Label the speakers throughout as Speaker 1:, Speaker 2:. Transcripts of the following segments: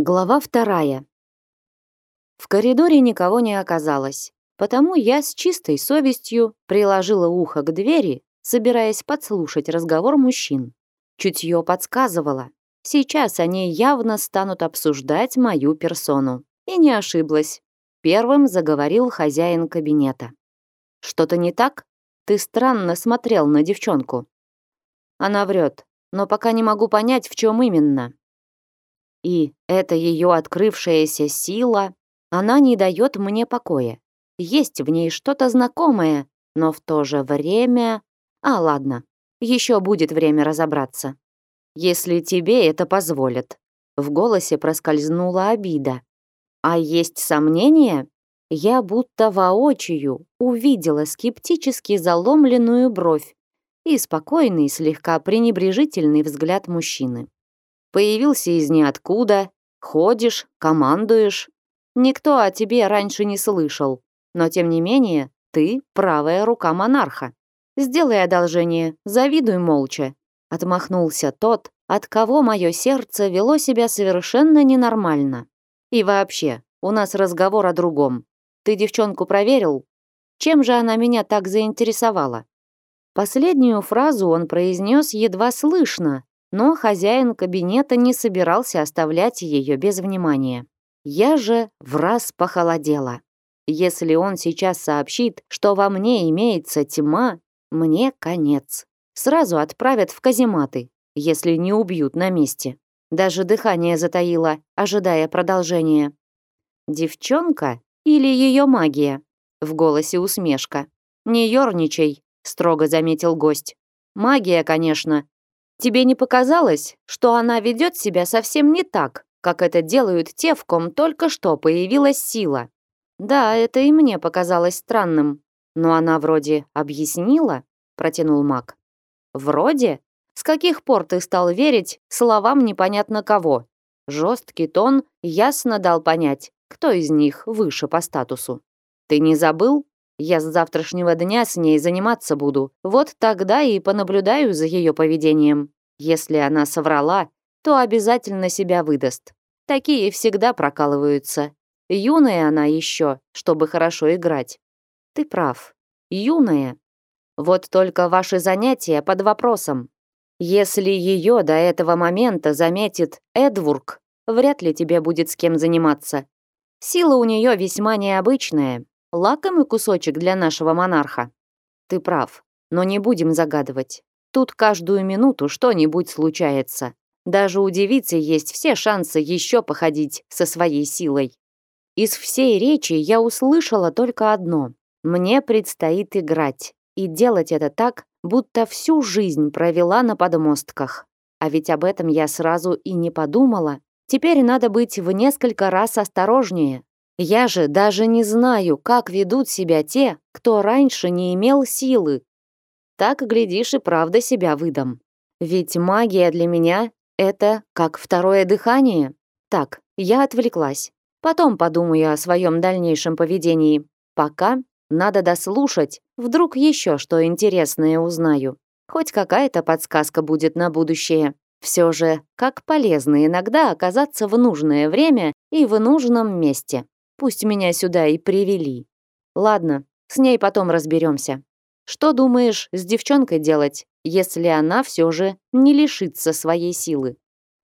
Speaker 1: Глава вторая. В коридоре никого не оказалось, потому я с чистой совестью приложила ухо к двери, собираясь подслушать разговор мужчин. Чутье подсказывало. Сейчас они явно станут обсуждать мою персону. И не ошиблась. Первым заговорил хозяин кабинета. «Что-то не так? Ты странно смотрел на девчонку». Она врет, но пока не могу понять, в чем именно. И эта ее открывшаяся сила, она не дает мне покоя. Есть в ней что-то знакомое, но в то же время... А, ладно, еще будет время разобраться. Если тебе это позволят. В голосе проскользнула обида. А есть сомнения? Я будто воочию увидела скептически заломленную бровь и спокойный, слегка пренебрежительный взгляд мужчины. Появился из ниоткуда, ходишь, командуешь. Никто о тебе раньше не слышал, но тем не менее ты правая рука монарха. Сделай одолжение, завидуй молча. Отмахнулся тот, от кого мое сердце вело себя совершенно ненормально. И вообще, у нас разговор о другом. Ты девчонку проверил? Чем же она меня так заинтересовала? Последнюю фразу он произнес едва слышно, но хозяин кабинета не собирался оставлять ее без внимания. Я же в раз похолодела. Если он сейчас сообщит, что во мне имеется тьма, мне конец. Сразу отправят в казематы, если не убьют на месте. Даже дыхание затаило, ожидая продолжения. «Девчонка или ее магия?» В голосе усмешка. «Не ерничай», — строго заметил гость. «Магия, конечно, Тебе не показалось, что она ведет себя совсем не так, как это делают те, в ком только что появилась сила? Да, это и мне показалось странным. Но она вроде объяснила, протянул маг. Вроде? С каких пор ты стал верить словам непонятно кого? Жесткий тон ясно дал понять, кто из них выше по статусу. Ты не забыл? Я с завтрашнего дня с ней заниматься буду. Вот тогда и понаблюдаю за ее поведением. Если она соврала, то обязательно себя выдаст. Такие всегда прокалываются. Юная она еще, чтобы хорошо играть. Ты прав. Юная. Вот только ваши занятия под вопросом. Если ее до этого момента заметит Эдвург, вряд ли тебе будет с кем заниматься. Сила у нее весьма необычная, Лакомый кусочек для нашего монарха. Ты прав, но не будем загадывать. Тут каждую минуту что-нибудь случается. Даже у девицы есть все шансы еще походить со своей силой. Из всей речи я услышала только одно. Мне предстоит играть. И делать это так, будто всю жизнь провела на подмостках. А ведь об этом я сразу и не подумала. Теперь надо быть в несколько раз осторожнее, я же даже не знаю, как ведут себя те, кто раньше не имел силы. Так, глядишь, и правда себя выдам. Ведь магия для меня — это как второе дыхание. Так, я отвлеклась. Потом подумаю о своем дальнейшем поведении. Пока надо дослушать, вдруг еще что интересное узнаю. Хоть какая-то подсказка будет на будущее. Все же, как полезно иногда оказаться в нужное время и в нужном месте. Пусть меня сюда и привели. Ладно, с ней потом разберемся. Что думаешь с девчонкой делать, если она все же не лишится своей силы?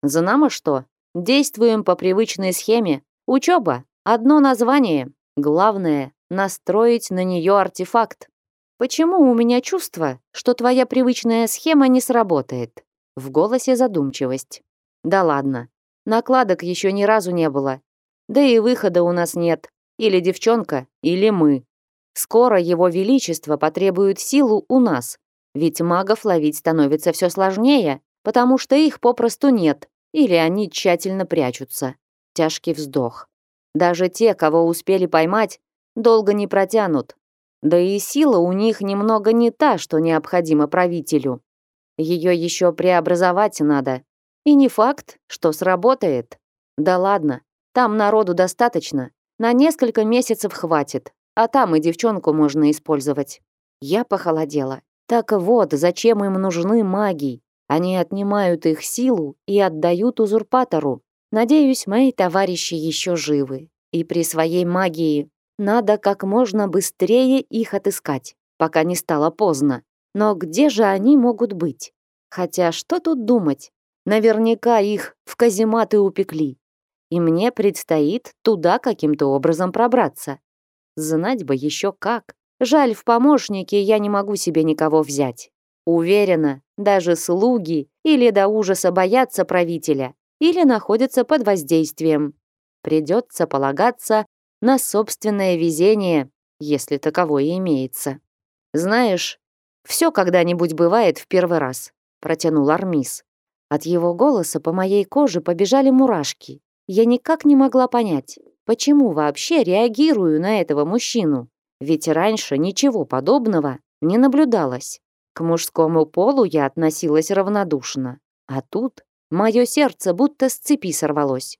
Speaker 1: Знамо что? Действуем по привычной схеме. Учеба — одно название. Главное — настроить на нее артефакт. Почему у меня чувство, что твоя привычная схема не сработает? В голосе задумчивость. Да ладно. Накладок еще ни разу не было, да и выхода у нас нет. Или девчонка, или мы. Скоро его величество потребует силу у нас. Ведь магов ловить становится все сложнее, потому что их попросту нет, или они тщательно прячутся. Тяжкий вздох. Даже те, кого успели поймать, долго не протянут. Да и сила у них немного не та, что необходимо правителю. Ее еще преобразовать надо. И не факт, что сработает. Да ладно, там народу достаточно, на несколько месяцев хватит, а там и девчонку можно использовать. Я похолодела. Так вот, зачем им нужны маги? Они отнимают их силу и отдают узурпатору. Надеюсь, мои товарищи еще живы. И при своей магии надо как можно быстрее их отыскать, пока не стало поздно. Но где же они могут быть? Хотя что тут думать? Наверняка их в казематы упекли. И мне предстоит туда каким-то образом пробраться. Знать бы еще как. Жаль, в помощники я не могу себе никого взять. Уверена, даже слуги или до ужаса боятся правителя, или находятся под воздействием. Придется полагаться на собственное везение, если таковое имеется. Знаешь, все когда-нибудь бывает в первый раз, протянул Армис. От его голоса по моей коже побежали мурашки. Я никак не могла понять, почему вообще реагирую на этого мужчину. Ведь раньше ничего подобного не наблюдалось. К мужскому полу я относилась равнодушно. А тут мое сердце будто с цепи сорвалось.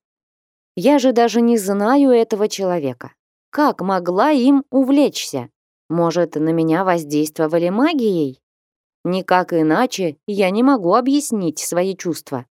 Speaker 1: Я же даже не знаю этого человека. Как могла им увлечься? Может, на меня воздействовали магией? Никак иначе я не могу объяснить свои чувства.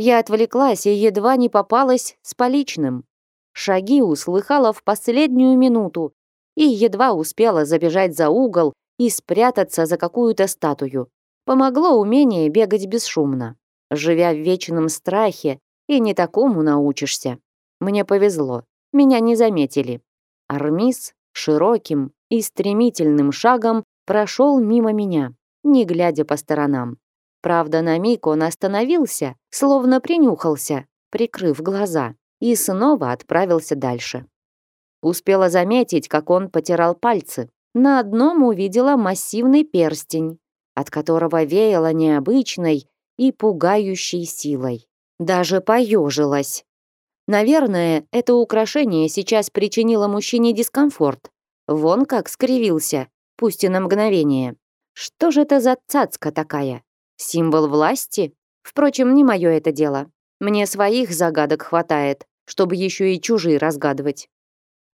Speaker 1: Я отвлеклась и едва не попалась с поличным. Шаги услыхала в последнюю минуту и едва успела забежать за угол и спрятаться за какую-то статую. Помогло умение бегать бесшумно. Живя в вечном страхе, и не такому научишься. Мне повезло, меня не заметили. Армис широким и стремительным шагом прошел мимо меня, не глядя по сторонам. Правда, на миг он остановился, словно принюхался, прикрыв глаза, и снова отправился дальше. Успела заметить, как он потирал пальцы. На одном увидела массивный перстень, от которого веяло необычной и пугающей силой. Даже поежилась. Наверное, это украшение сейчас причинило мужчине дискомфорт. Вон как скривился, пусть и на мгновение. Что же это за цацка такая? Символ власти? Впрочем, не мое это дело. Мне своих загадок хватает, чтобы еще и чужие разгадывать.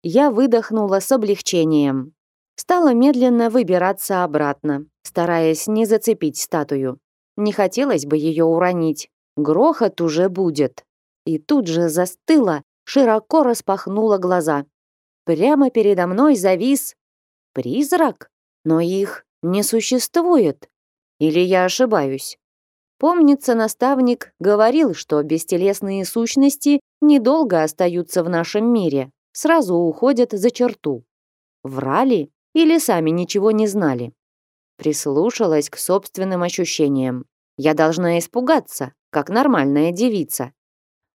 Speaker 1: Я выдохнула с облегчением. Стала медленно выбираться обратно, стараясь не зацепить статую. Не хотелось бы ее уронить. Грохот уже будет. И тут же застыла, широко распахнула глаза. Прямо передо мной завис призрак, но их не существует. Или я ошибаюсь? Помнится, наставник говорил, что бестелесные сущности недолго остаются в нашем мире, сразу уходят за черту. Врали или сами ничего не знали? Прислушалась к собственным ощущениям. Я должна испугаться, как нормальная девица.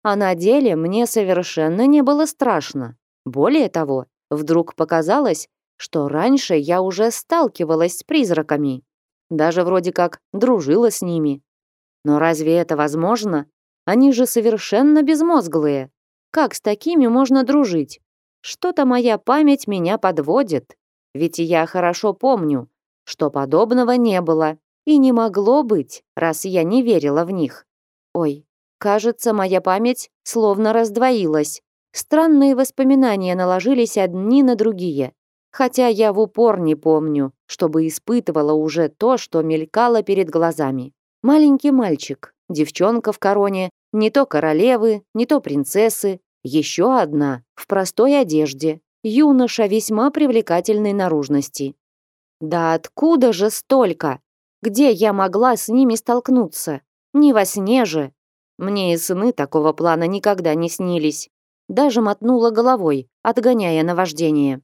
Speaker 1: А на деле мне совершенно не было страшно. Более того, вдруг показалось, что раньше я уже сталкивалась с призраками. Даже вроде как дружила с ними. Но разве это возможно? Они же совершенно безмозглые. Как с такими можно дружить? Что-то моя память меня подводит. Ведь я хорошо помню, что подобного не было и не могло быть, раз я не верила в них. Ой, кажется, моя память словно раздвоилась. Странные воспоминания наложились одни на другие. Хотя я в упор не помню, чтобы испытывала уже то, что мелькало перед глазами. Маленький мальчик, девчонка в короне, не то королевы, не то принцессы, еще одна, в простой одежде, юноша весьма привлекательной наружности. Да откуда же столько? Где я могла с ними столкнуться? Не во сне же. Мне и сны такого плана никогда не снились. Даже мотнула головой, отгоняя наваждение.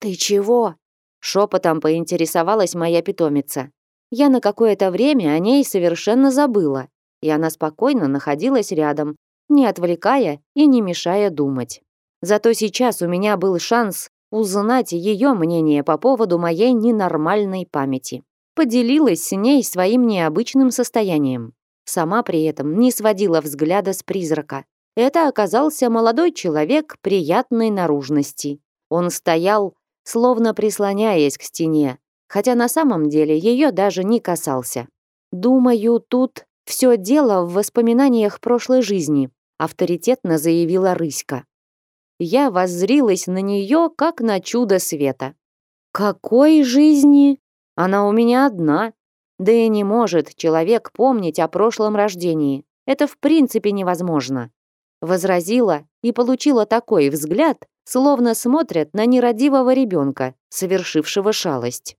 Speaker 1: «Ты чего?» Шепотом поинтересовалась моя питомица. Я на какое-то время о ней совершенно забыла, и она спокойно находилась рядом, не отвлекая и не мешая думать. Зато сейчас у меня был шанс узнать ее мнение по поводу моей ненормальной памяти. Поделилась с ней своим необычным состоянием. Сама при этом не сводила взгляда с призрака. Это оказался молодой человек приятной наружности. Он стоял, словно прислоняясь к стене, хотя на самом деле ее даже не касался. Думаю, тут все дело в воспоминаниях прошлой жизни, авторитетно заявила Рыська. Я воззрилась на нее, как на чудо света. Какой жизни? Она у меня одна. Да и не может человек помнить о прошлом рождении. Это в принципе невозможно. возразила и получила такой взгляд, словно смотрят на нерадивого ребенка, совершившего шалость.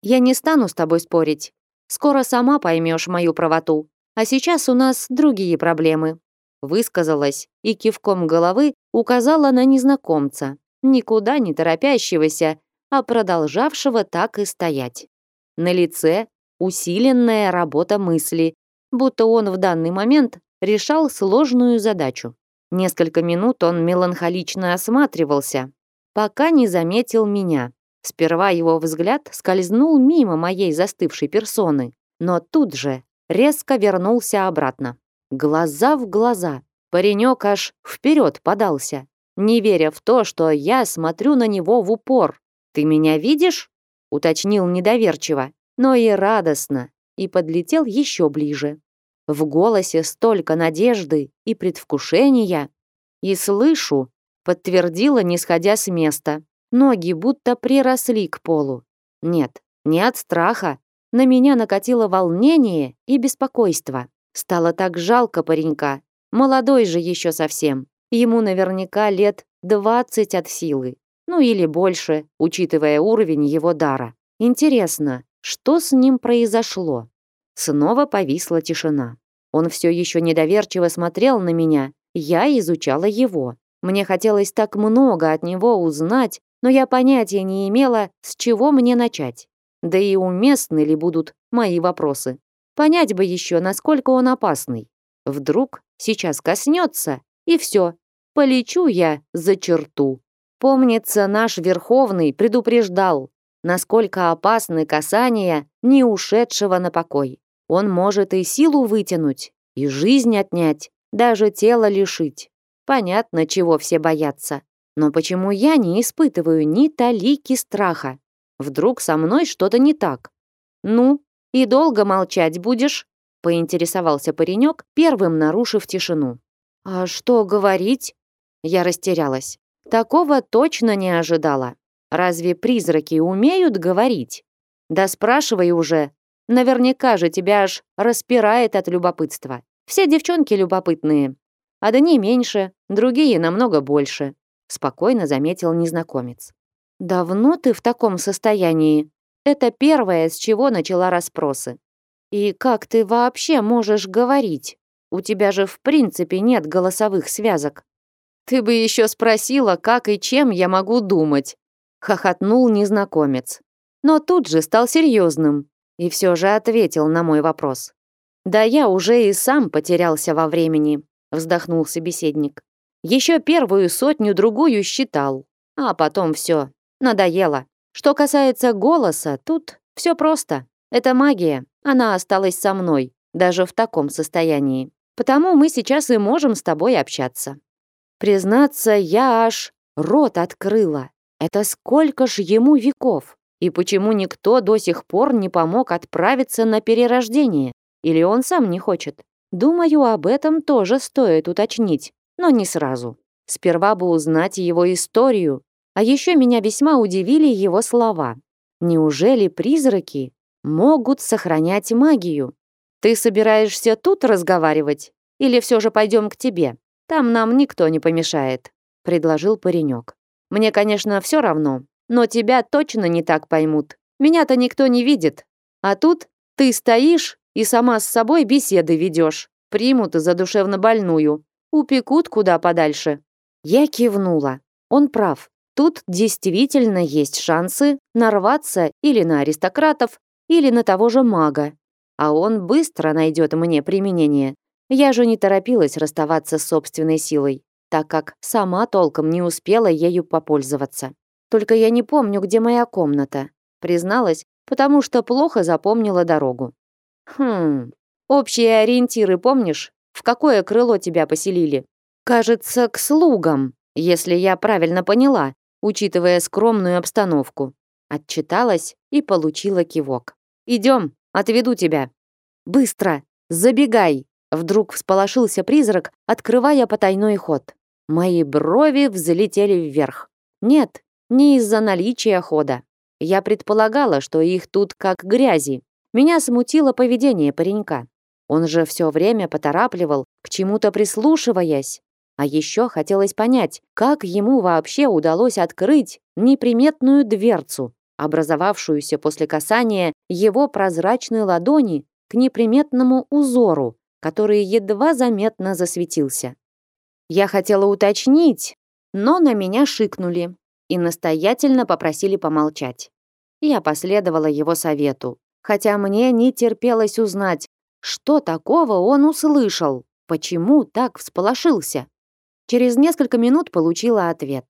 Speaker 1: «Я не стану с тобой спорить. Скоро сама поймешь мою правоту. А сейчас у нас другие проблемы», высказалась и кивком головы указала на незнакомца, никуда не торопящегося, а продолжавшего так и стоять. На лице усиленная работа мысли, будто он в данный момент решал сложную задачу. Несколько минут он меланхолично осматривался, пока не заметил меня. Сперва его взгляд скользнул мимо моей застывшей персоны, но тут же резко вернулся обратно. Глаза в глаза. Паренек аж вперед подался, не веря в то, что я смотрю на него в упор. «Ты меня видишь?» — уточнил недоверчиво, но и радостно, и подлетел еще ближе. В голосе столько надежды и предвкушения. И слышу, подтвердила, не сходя с места. Ноги будто приросли к полу. Нет, не от страха. На меня накатило волнение и беспокойство. Стало так жалко паренька. Молодой же еще совсем. Ему наверняка лет двадцать от силы. Ну или больше, учитывая уровень его дара. Интересно, что с ним произошло? Снова повисла тишина. Он все еще недоверчиво смотрел на меня, я изучала его. Мне хотелось так много от него узнать, но я понятия не имела, с чего мне начать. Да и уместны ли будут мои вопросы. Понять бы еще, насколько он опасный. Вдруг сейчас коснется, и все. Полечу я за черту. Помнится, наш Верховный предупреждал, насколько опасны касания не ушедшего на покой. Он может и силу вытянуть, и жизнь отнять, даже тело лишить. Понятно, чего все боятся. Но почему я не испытываю ни талики страха? Вдруг со мной что-то не так? Ну, и долго молчать будешь? Поинтересовался паренек, первым нарушив тишину. А что говорить? Я растерялась. Такого точно не ожидала. Разве призраки умеют говорить? Да спрашивай уже, Наверняка же тебя аж распирает от любопытства. Все девчонки любопытные. Одни меньше, другие намного больше», — спокойно заметил незнакомец. «Давно ты в таком состоянии?» Это первое, с чего начала расспросы. «И как ты вообще можешь говорить? У тебя же в принципе нет голосовых связок». «Ты бы еще спросила, как и чем я могу думать», — хохотнул незнакомец. Но тут же стал серьезным, и все же ответил на мой вопрос. «Да я уже и сам потерялся во времени», — вздохнул собеседник. «Еще первую сотню-другую считал, а потом все, надоело. Что касается голоса, тут все просто. Это магия, она осталась со мной, даже в таком состоянии. Потому мы сейчас и можем с тобой общаться». Признаться, я аж рот открыла. Это сколько ж ему веков? И почему никто до сих пор не помог отправиться на перерождение? Или он сам не хочет? Думаю, об этом тоже стоит уточнить, но не сразу. Сперва бы узнать его историю. А еще меня весьма удивили его слова. Неужели призраки могут сохранять магию? Ты собираешься тут разговаривать? Или все же пойдем к тебе? Там нам никто не помешает», — предложил паренек. «Мне, конечно, все равно, но тебя точно не так поймут. Меня-то никто не видит. А тут ты стоишь и сама с собой беседы ведешь. Примут за душевно больную. Упекут куда подальше». Я кивнула. Он прав. Тут действительно есть шансы нарваться или на аристократов, или на того же мага. А он быстро найдет мне применение. Я же не торопилась расставаться с собственной силой, так как сама толком не успела ею попользоваться. Только я не помню, где моя комната. Призналась, потому что плохо запомнила дорогу. Хм, общие ориентиры помнишь? В какое крыло тебя поселили? Кажется, к слугам, если я правильно поняла, учитывая скромную обстановку. Отчиталась и получила кивок. Идем, отведу тебя. Быстро, забегай. Вдруг всполошился призрак, открывая потайной ход. Мои брови взлетели вверх. Нет, не из-за наличия хода. Я предполагала, что их тут как грязи. Меня смутило поведение паренька. Он же все время поторапливал, к чему-то прислушиваясь. А еще хотелось понять, как ему вообще удалось открыть неприметную дверцу, образовавшуюся после касания его прозрачной ладони к неприметному узору, который едва заметно засветился. Я хотела уточнить, но на меня шикнули и настоятельно попросили помолчать. Я последовала его совету, хотя мне не терпелось узнать, что такого он услышал, почему так всполошился. Через несколько минут получила ответ.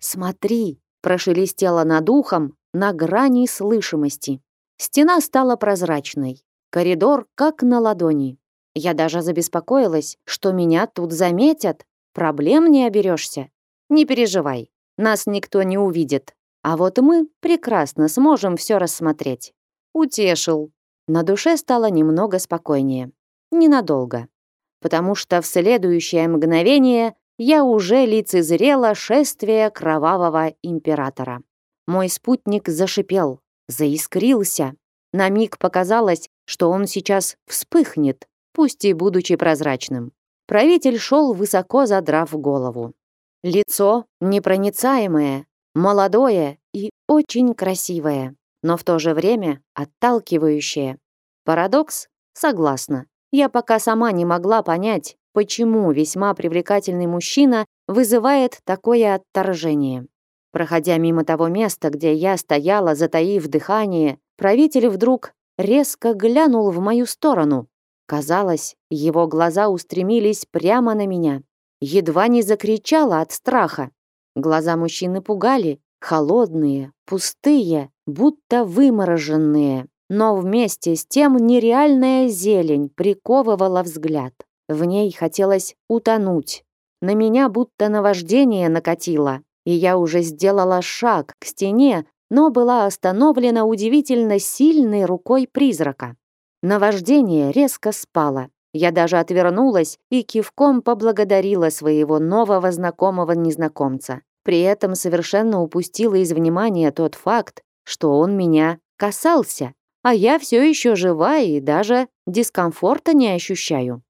Speaker 1: «Смотри», — прошелестело над ухом на грани слышимости. Стена стала прозрачной, коридор как на ладони. Я даже забеспокоилась, что меня тут заметят. Проблем не оберешься. Не переживай, нас никто не увидит. А вот мы прекрасно сможем все рассмотреть. Утешил. На душе стало немного спокойнее. Ненадолго. Потому что в следующее мгновение я уже лицезрела шествие кровавого императора. Мой спутник зашипел, заискрился. На миг показалось, что он сейчас вспыхнет, пусть и будучи прозрачным. Правитель шел высоко задрав голову. Лицо непроницаемое, молодое и очень красивое, но в то же время отталкивающее. Парадокс? Согласна. Я пока сама не могла понять, почему весьма привлекательный мужчина вызывает такое отторжение. Проходя мимо того места, где я стояла, затаив дыхание, правитель вдруг резко глянул в мою сторону. Казалось, его глаза устремились прямо на меня едва не закричала от страха. Глаза мужчины пугали, холодные, пустые, будто вымороженные. Но вместе с тем нереальная зелень приковывала взгляд. В ней хотелось утонуть. На меня будто наваждение накатило, и я уже сделала шаг к стене, но была остановлена удивительно сильной рукой призрака. Наваждение резко спало. Я даже отвернулась и кивком поблагодарила своего нового знакомого незнакомца. При этом совершенно упустила из внимания тот факт, что он меня касался, а я все еще жива и даже дискомфорта не ощущаю.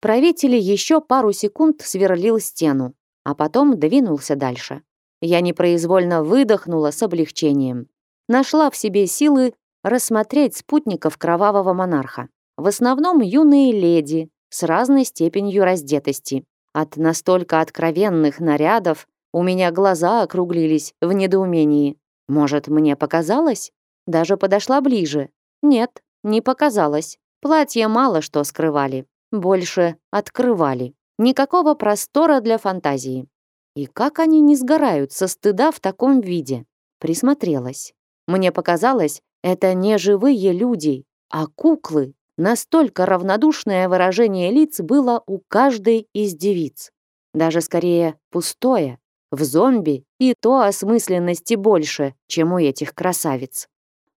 Speaker 1: Правитель еще пару секунд сверлил стену, а потом двинулся дальше. Я непроизвольно выдохнула с облегчением. Нашла в себе силы рассмотреть спутников кровавого монарха. В основном юные леди с разной степенью раздетости. От настолько откровенных нарядов у меня глаза округлились в недоумении. Может, мне показалось? Даже подошла ближе. Нет, не показалось. Платья мало что скрывали. Больше открывали. Никакого простора для фантазии. И как они не сгорают со стыда в таком виде? Присмотрелась. Мне показалось, это не живые люди, а куклы, Настолько равнодушное выражение лиц было у каждой из девиц. Даже скорее пустое. В зомби и то осмысленности больше, чем у этих красавиц.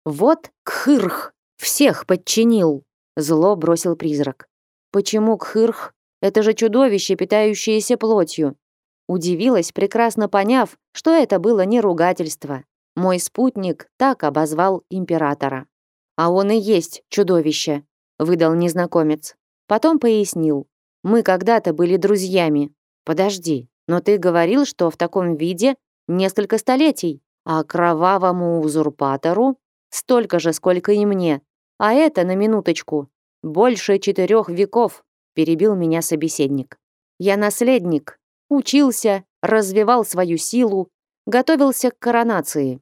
Speaker 1: «Вот Кхырх! Всех подчинил!» Зло бросил призрак. «Почему Кхырх? Это же чудовище, питающееся плотью!» Удивилась, прекрасно поняв, что это было не ругательство. Мой спутник так обозвал императора. А он и есть чудовище, выдал незнакомец. Потом пояснил. Мы когда-то были друзьями. Подожди, но ты говорил, что в таком виде несколько столетий, а кровавому узурпатору столько же, сколько и мне. А это на минуточку больше четырех веков, перебил меня собеседник. Я наследник, учился, развивал свою силу, готовился к коронации.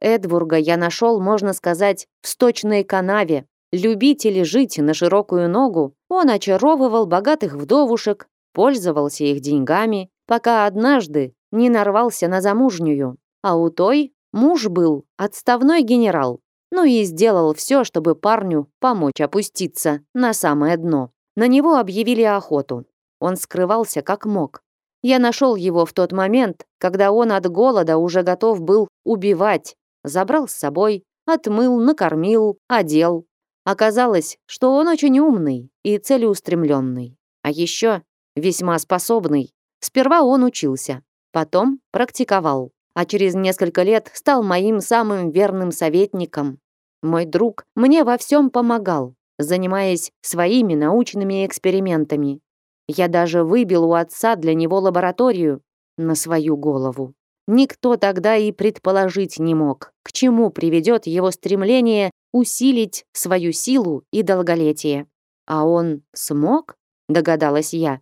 Speaker 1: Эдвурга я нашел, можно сказать, в сточной канаве, Любители жить на широкую ногу, он очаровывал богатых вдовушек, пользовался их деньгами, пока однажды не нарвался на замужнюю. А у той муж был отставной генерал. Ну и сделал все, чтобы парню помочь опуститься на самое дно. На него объявили охоту. Он скрывался как мог. Я нашел его в тот момент, когда он от голода уже готов был убивать. Забрал с собой, отмыл, накормил, одел, Оказалось, что он очень умный и целеустремленный, а еще весьма способный. Сперва он учился, потом практиковал, а через несколько лет стал моим самым верным советником. Мой друг мне во всем помогал, занимаясь своими научными экспериментами. Я даже выбил у отца для него лабораторию на свою голову. Никто тогда и предположить не мог, к чему приведет его стремление усилить свою силу и долголетие. А он смог, догадалась я.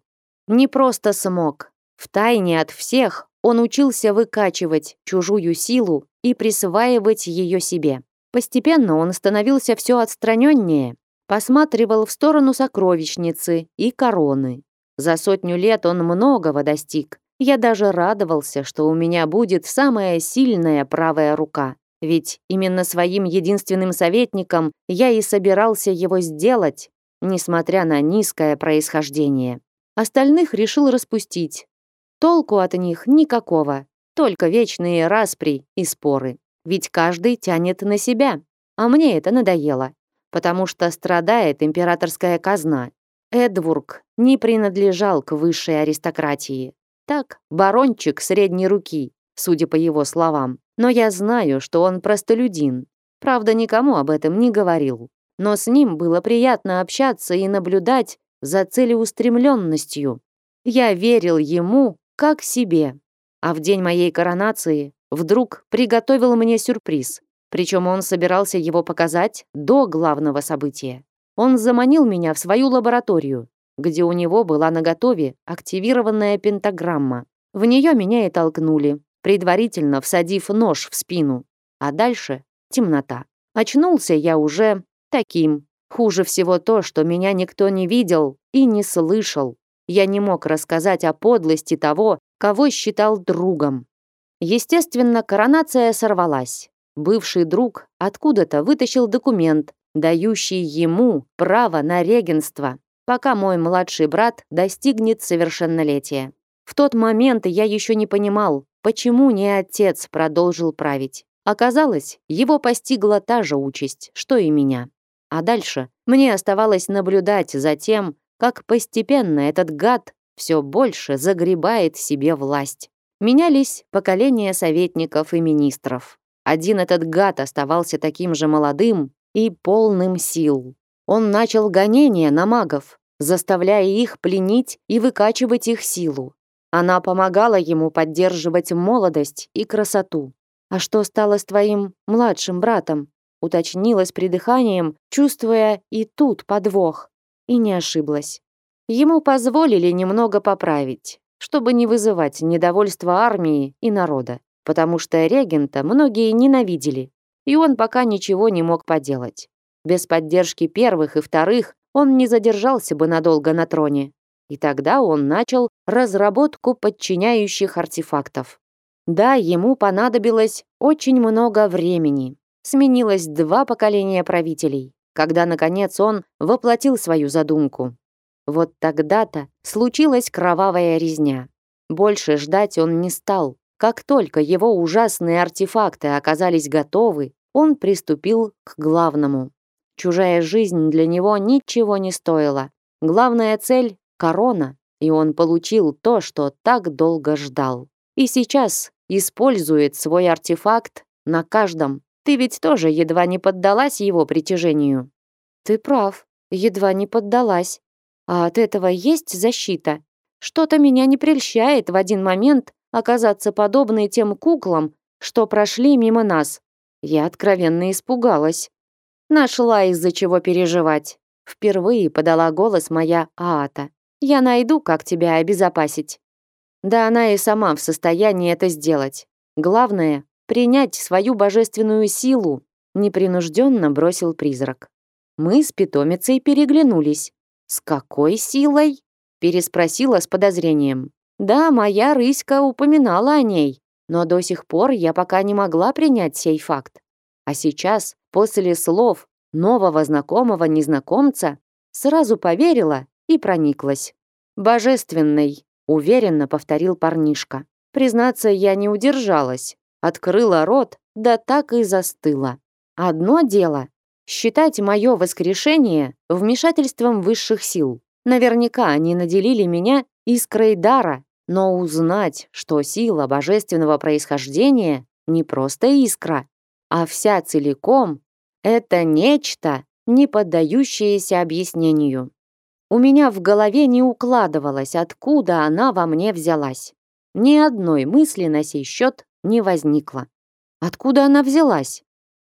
Speaker 1: Не просто смог. Втайне от всех он учился выкачивать чужую силу и присваивать ее себе. Постепенно он становился все отстраненнее, посматривал в сторону сокровищницы и короны. За сотню лет он многого достиг. Я даже радовался, что у меня будет самая сильная правая рука. Ведь именно своим единственным советником я и собирался его сделать, несмотря на низкое происхождение. Остальных решил распустить. Толку от них никакого, только вечные распри и споры. Ведь каждый тянет на себя. А мне это надоело, потому что страдает императорская казна. Эдвург не принадлежал к высшей аристократии. Так, барончик средней руки, судя по его словам. Но я знаю, что он простолюдин. Правда, никому об этом не говорил. Но с ним было приятно общаться и наблюдать за целеустремленностью. Я верил ему как себе. А в день моей коронации вдруг приготовил мне сюрприз. Причем он собирался его показать до главного события. Он заманил меня в свою лабораторию, где у него была наготове активированная пентаграмма. В нее меня и толкнули, предварительно всадив нож в спину. А дальше темнота. Очнулся я уже таким, Хуже всего то, что меня никто не видел и не слышал. Я не мог рассказать о подлости того, кого считал другом. Естественно, коронация сорвалась. Бывший друг откуда-то вытащил документ, дающий ему право на регенство, пока мой младший брат достигнет совершеннолетия. В тот момент я еще не понимал, почему не отец продолжил править. Оказалось, его постигла та же участь, что и меня. А дальше мне оставалось наблюдать за тем, как постепенно этот гад все больше загребает себе власть. Менялись поколения советников и министров. Один этот гад оставался таким же молодым и полным сил. Он начал гонение на магов, заставляя их пленить и выкачивать их силу. Она помогала ему поддерживать молодость и красоту. «А что стало с твоим младшим братом?» уточнила с придыханием, чувствуя и тут подвох. И не ошиблась. Ему позволили немного поправить, чтобы не вызывать недовольства армии и народа, потому что регента многие ненавидели, и он пока ничего не мог поделать. Без поддержки первых и вторых он не задержался бы надолго на троне. И тогда он начал разработку подчиняющих артефактов. Да, ему понадобилось очень много времени, сменилось два поколения правителей, когда, наконец, он воплотил свою задумку. Вот тогда-то случилась кровавая резня. Больше ждать он не стал. Как только его ужасные артефакты оказались готовы, он приступил к главному. Чужая жизнь для него ничего не стоила. Главная цель — корона, и он получил то, что так долго ждал. И сейчас использует свой артефакт на каждом, ты ведь тоже едва не поддалась его притяжению. Ты прав, едва не поддалась. А от этого есть защита. Что-то меня не прельщает в один момент оказаться подобной тем куклам, что прошли мимо нас. Я откровенно испугалась. Нашла из-за чего переживать. Впервые подала голос моя Аата. Я найду, как тебя обезопасить. Да она и сама в состоянии это сделать. Главное принять свою божественную силу, непринужденно бросил призрак. Мы с питомицей переглянулись. С какой силой? переспросила с подозрением. Да, моя рыська упоминала о ней, но до сих пор я пока не могла принять сей факт. А сейчас, после слов нового знакомого незнакомца, сразу поверила и прониклась. «Божественный», — уверенно повторил парнишка. Признаться, я не удержалась. Открыла рот, да так и застыла. Одно дело — считать мое воскрешение вмешательством высших сил. Наверняка они наделили меня искрой дара, но узнать, что сила божественного происхождения не просто искра, а вся целиком — это нечто, не поддающееся объяснению. У меня в голове не укладывалось, откуда она во мне взялась. Ни одной мысли на сей счет не возникло. Откуда она взялась?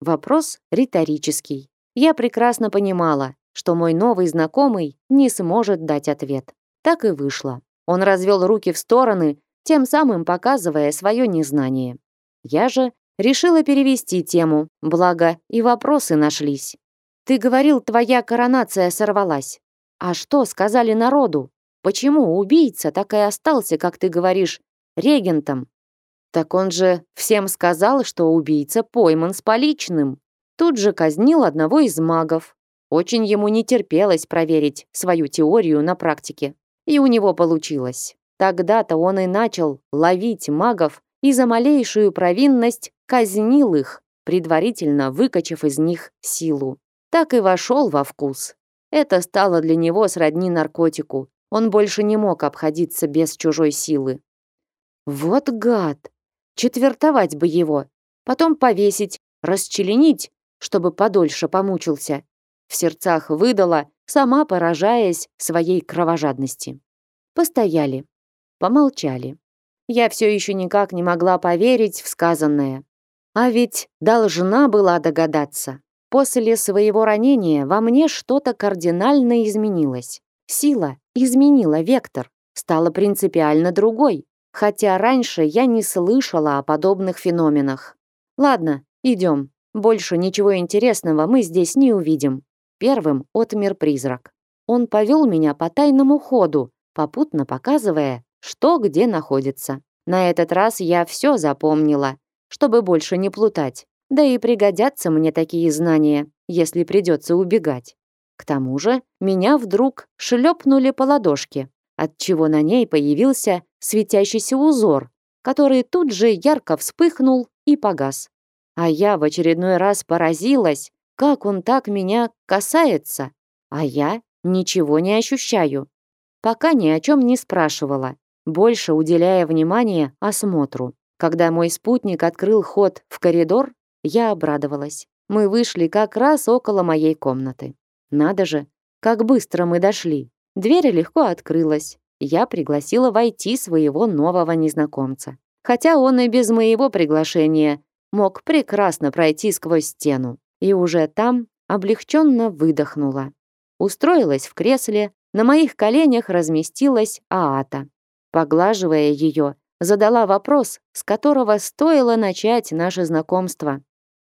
Speaker 1: Вопрос риторический. Я прекрасно понимала, что мой новый знакомый не сможет дать ответ. Так и вышло. Он развел руки в стороны, тем самым показывая свое незнание. Я же решила перевести тему, благо и вопросы нашлись. «Ты говорил, твоя коронация сорвалась. А что сказали народу? Почему убийца так и остался, как ты говоришь, регентом? Так он же всем сказал, что убийца пойман с поличным. Тут же казнил одного из магов. Очень ему не терпелось проверить свою теорию на практике. И у него получилось. Тогда-то он и начал ловить магов и за малейшую провинность казнил их, предварительно выкачав из них силу. Так и вошел во вкус. Это стало для него сродни наркотику. Он больше не мог обходиться без чужой силы. Вот гад! Четвертовать бы его, потом повесить, расчленить, чтобы подольше помучился. В сердцах выдала, сама поражаясь своей кровожадности. Постояли, помолчали. Я все еще никак не могла поверить в сказанное. А ведь должна была догадаться. После своего ранения во мне что-то кардинально изменилось. Сила изменила вектор, стала принципиально другой, хотя раньше я не слышала о подобных феноменах. Ладно, идем. Больше ничего интересного мы здесь не увидим. Первым отмер призрак. Он повел меня по тайному ходу, попутно показывая, что где находится. На этот раз я все запомнила, чтобы больше не плутать. Да и пригодятся мне такие знания, если придется убегать. К тому же меня вдруг шлепнули по ладошке, отчего на ней появился светящийся узор, который тут же ярко вспыхнул и погас. А я в очередной раз поразилась, как он так меня касается, а я ничего не ощущаю. Пока ни о чем не спрашивала, больше уделяя внимание осмотру. Когда мой спутник открыл ход в коридор, я обрадовалась. Мы вышли как раз около моей комнаты. Надо же, как быстро мы дошли. Дверь легко открылась. Я пригласила войти своего нового незнакомца. Хотя он и без моего приглашения мог прекрасно пройти сквозь стену. И уже там облегченно выдохнула. Устроилась в кресле, на моих коленях разместилась Аата. Поглаживая ее, задала вопрос, с которого стоило начать наше знакомство.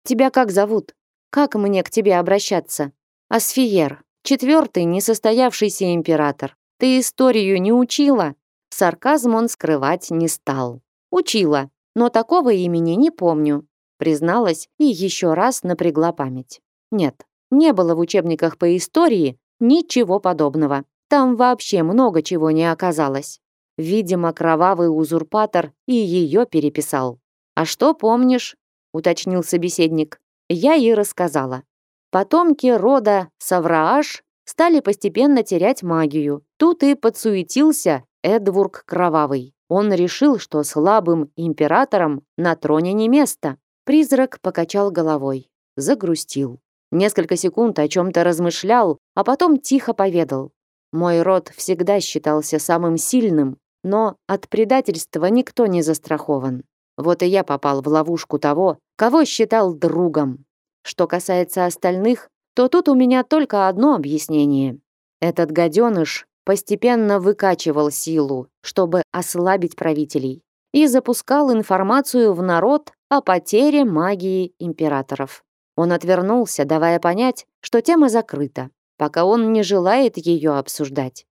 Speaker 1: Тебя как зовут? Как мне к тебе обращаться? Асфиер, четвертый несостоявшийся император. Ты историю не учила? Сарказм он скрывать не стал. Учила, но такого имени не помню, призналась и еще раз напрягла память. Нет, не было в учебниках по истории ничего подобного. Там вообще много чего не оказалось. Видимо, кровавый узурпатор и ее переписал. А что помнишь? уточнил собеседник. Я ей рассказала. Потомки рода Саврааш стали постепенно терять магию. Тут и подсуетился Эдвург Кровавый. Он решил, что слабым императором на троне не место. Призрак покачал головой, загрустил. Несколько секунд о чем-то размышлял, а потом тихо поведал. Мой род всегда считался самым сильным, но от предательства никто не застрахован. Вот и я попал в ловушку того, кого считал другом. Что касается остальных, то тут у меня только одно объяснение. Этот гаденыш постепенно выкачивал силу, чтобы ослабить правителей, и запускал информацию в народ о потере магии императоров. Он отвернулся, давая понять, что тема закрыта, пока он не желает ее обсуждать.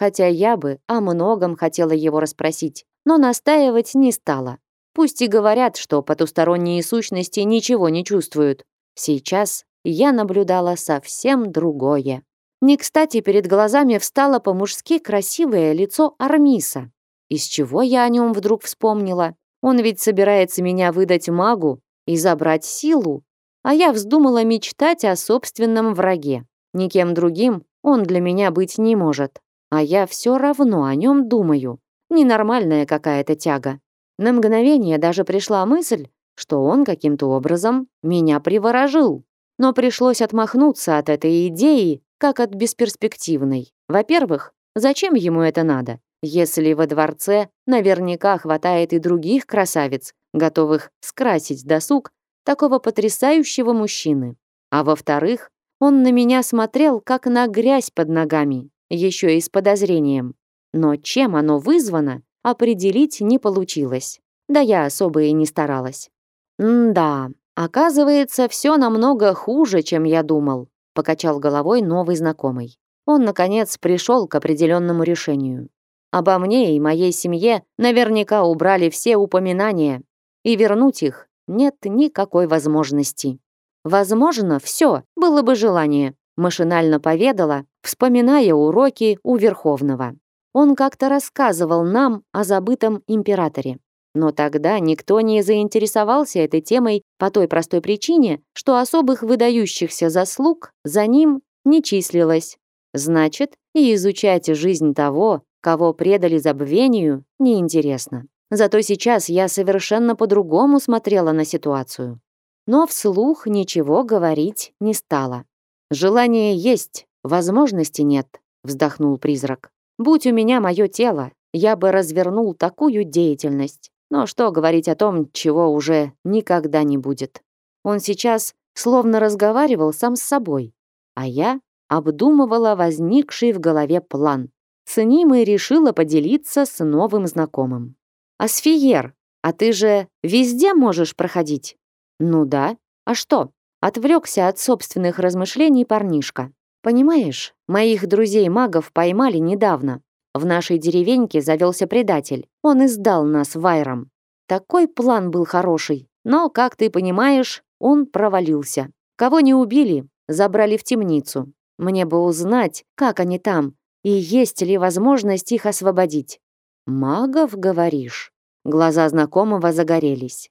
Speaker 1: Хотя я бы о многом хотела его расспросить, но настаивать не стала. Пусть и говорят, что потусторонние сущности ничего не чувствуют. Сейчас я наблюдала совсем другое. Не кстати перед глазами встало по-мужски красивое лицо Армиса. Из чего я о нем вдруг вспомнила? Он ведь собирается меня выдать магу и забрать силу. А я вздумала мечтать о собственном враге. Никем другим он для меня быть не может. А я все равно о нем думаю. Ненормальная какая-то тяга. На мгновение даже пришла мысль, что он каким-то образом меня приворожил. Но пришлось отмахнуться от этой идеи, как от бесперспективной. Во-первых, зачем ему это надо, если во дворце наверняка хватает и других красавиц, готовых скрасить досуг такого потрясающего мужчины. А во-вторых, он на меня смотрел, как на грязь под ногами, еще и с подозрением. Но чем оно вызвано, определить не получилось. Да я особо и не старалась. «М-да, оказывается, все намного хуже, чем я думал», покачал головой новый знакомый. Он, наконец, пришел к определенному решению. Обо мне и моей семье наверняка убрали все упоминания, и вернуть их нет никакой возможности. Возможно, все, было бы желание, машинально поведала, вспоминая уроки у Верховного. Он как-то рассказывал нам о забытом императоре. Но тогда никто не заинтересовался этой темой по той простой причине, что особых выдающихся заслуг за ним не числилось. Значит, и изучать жизнь того, кого предали забвению, неинтересно. Зато сейчас я совершенно по-другому смотрела на ситуацию. Но вслух ничего говорить не стала. «Желание есть, возможности нет», — вздохнул призрак. «Будь у меня мое тело, я бы развернул такую деятельность. Но что говорить о том, чего уже никогда не будет? Он сейчас словно разговаривал сам с собой, а я обдумывала возникший в голове план. С ним и решила поделиться с новым знакомым. «Асфиер, а ты же везде можешь проходить?» «Ну да. А что?» Отвлекся от собственных размышлений парнишка. «Понимаешь, моих друзей-магов поймали недавно. В нашей деревеньке завелся предатель. Он издал нас вайром. Такой план был хороший, но, как ты понимаешь, он провалился. Кого не убили, забрали в темницу. Мне бы узнать, как они там, и есть ли возможность их освободить. Магов, говоришь? Глаза знакомого загорелись.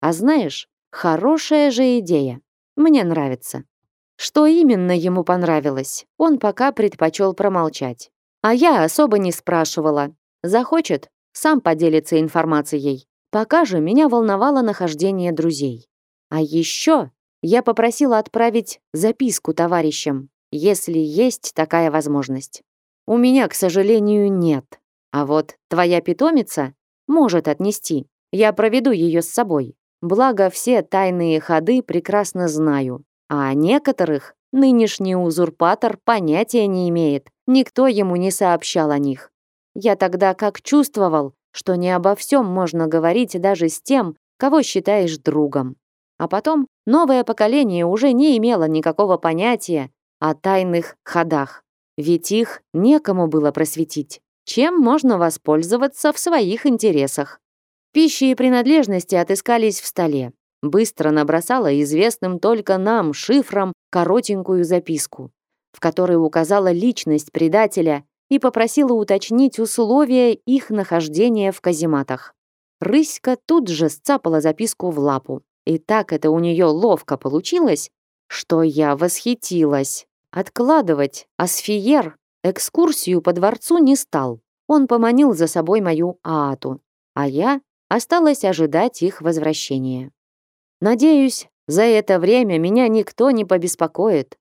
Speaker 1: А знаешь, хорошая же идея. Мне нравится. Что именно ему понравилось, он пока предпочел промолчать. А я особо не спрашивала. Захочет, сам поделится информацией. Пока же меня волновало нахождение друзей. А еще я попросила отправить записку товарищам, если есть такая возможность. У меня, к сожалению, нет. А вот твоя питомица может отнести. Я проведу ее с собой. Благо, все тайные ходы прекрасно знаю. А о некоторых нынешний узурпатор понятия не имеет. Никто ему не сообщал о них. Я тогда как чувствовал, что не обо всем можно говорить даже с тем, кого считаешь другом. А потом новое поколение уже не имело никакого понятия о тайных ходах. Ведь их некому было просветить. Чем можно воспользоваться в своих интересах? Пищи и принадлежности отыскались в столе. Быстро набросала известным только нам шифром коротенькую записку в которой указала личность предателя и попросила уточнить условия их нахождения в казематах. Рыська тут же сцапала записку в лапу. И так это у нее ловко получилось, что я восхитилась. Откладывать Асфиер экскурсию по дворцу не стал. Он поманил за собой мою Аату, а я осталась ожидать их возвращения. Надеюсь, за это время меня никто не побеспокоит,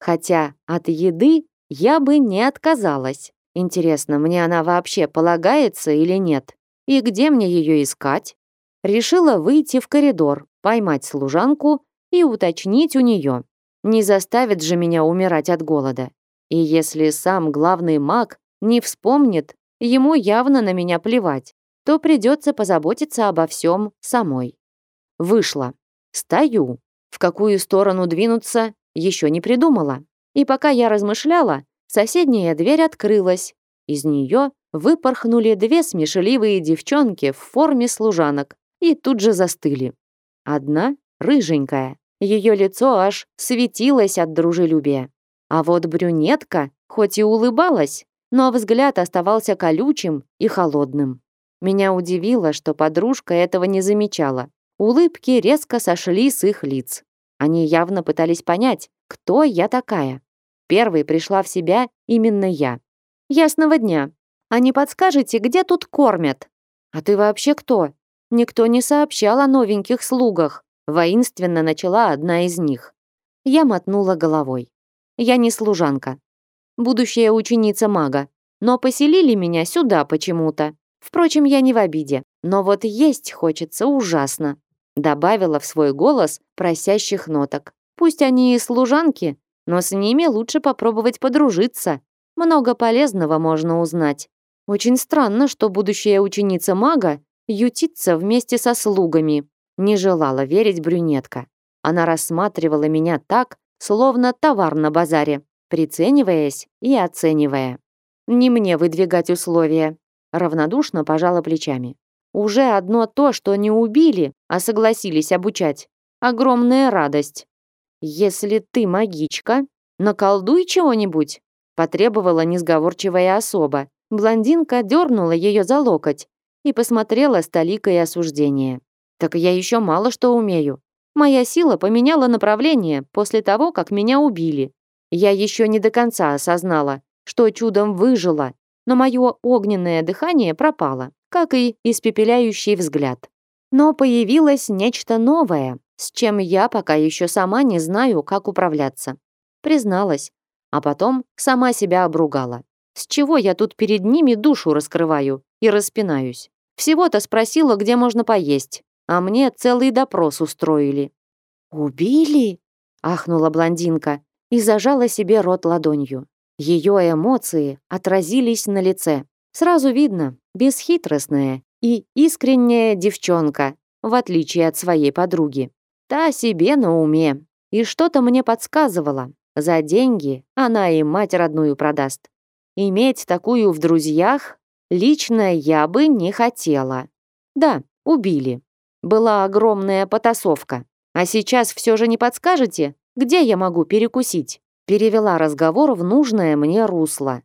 Speaker 1: Хотя от еды я бы не отказалась. Интересно, мне она вообще полагается или нет? И где мне ее искать? Решила выйти в коридор, поймать служанку и уточнить у нее. Не заставит же меня умирать от голода. И если сам главный маг не вспомнит, ему явно на меня плевать, то придется позаботиться обо всем самой. Вышла. Стою. В какую сторону двинуться, еще не придумала. И пока я размышляла, соседняя дверь открылась. Из нее выпорхнули две смешливые девчонки в форме служанок и тут же застыли. Одна рыженькая, ее лицо аж светилось от дружелюбия. А вот брюнетка, хоть и улыбалась, но взгляд оставался колючим и холодным. Меня удивило, что подружка этого не замечала. Улыбки резко сошли с их лиц. Они явно пытались понять, кто я такая. Первой пришла в себя именно я. Ясного дня. А не подскажете, где тут кормят? А ты вообще кто? Никто не сообщал о новеньких слугах. Воинственно начала одна из них. Я мотнула головой. Я не служанка. будущая ученица мага. Но поселили меня сюда почему-то. Впрочем, я не в обиде. Но вот есть хочется ужасно. Добавила в свой голос просящих ноток. Пусть они и служанки, но с ними лучше попробовать подружиться. Много полезного можно узнать. Очень странно, что будущая ученица мага ютится вместе со слугами. Не желала верить брюнетка. Она рассматривала меня так, словно товар на базаре, прицениваясь и оценивая. Не мне выдвигать условия. Равнодушно пожала плечами. Уже одно то, что не убили, а согласились обучать. Огромная радость. Если ты магичка, наколдуй чего-нибудь, потребовала несговорчивая особа. Блондинка дернула ее за локоть и посмотрела с толикой осуждения. Так я еще мало что умею. Моя сила поменяла направление после того, как меня убили. Я еще не до конца осознала, что чудом выжила, но мое огненное дыхание пропало, как и испепеляющий взгляд. Но появилось нечто новое, с чем я пока еще сама не знаю, как управляться. Призналась, а потом сама себя обругала. С чего я тут перед ними душу раскрываю и распинаюсь? Всего-то спросила, где можно поесть, а мне целый допрос устроили. «Убили?» — ахнула блондинка и зажала себе рот ладонью. Ее эмоции отразились на лице. Сразу видно, бесхитростная и искренняя девчонка, в отличие от своей подруги. Та себе на уме. И что-то мне подсказывало. За деньги она и мать родную продаст. Иметь такую в друзьях лично я бы не хотела. Да, убили была огромная потасовка. А сейчас все же не подскажете, где я могу перекусить?» Перевела разговор в нужное мне русло.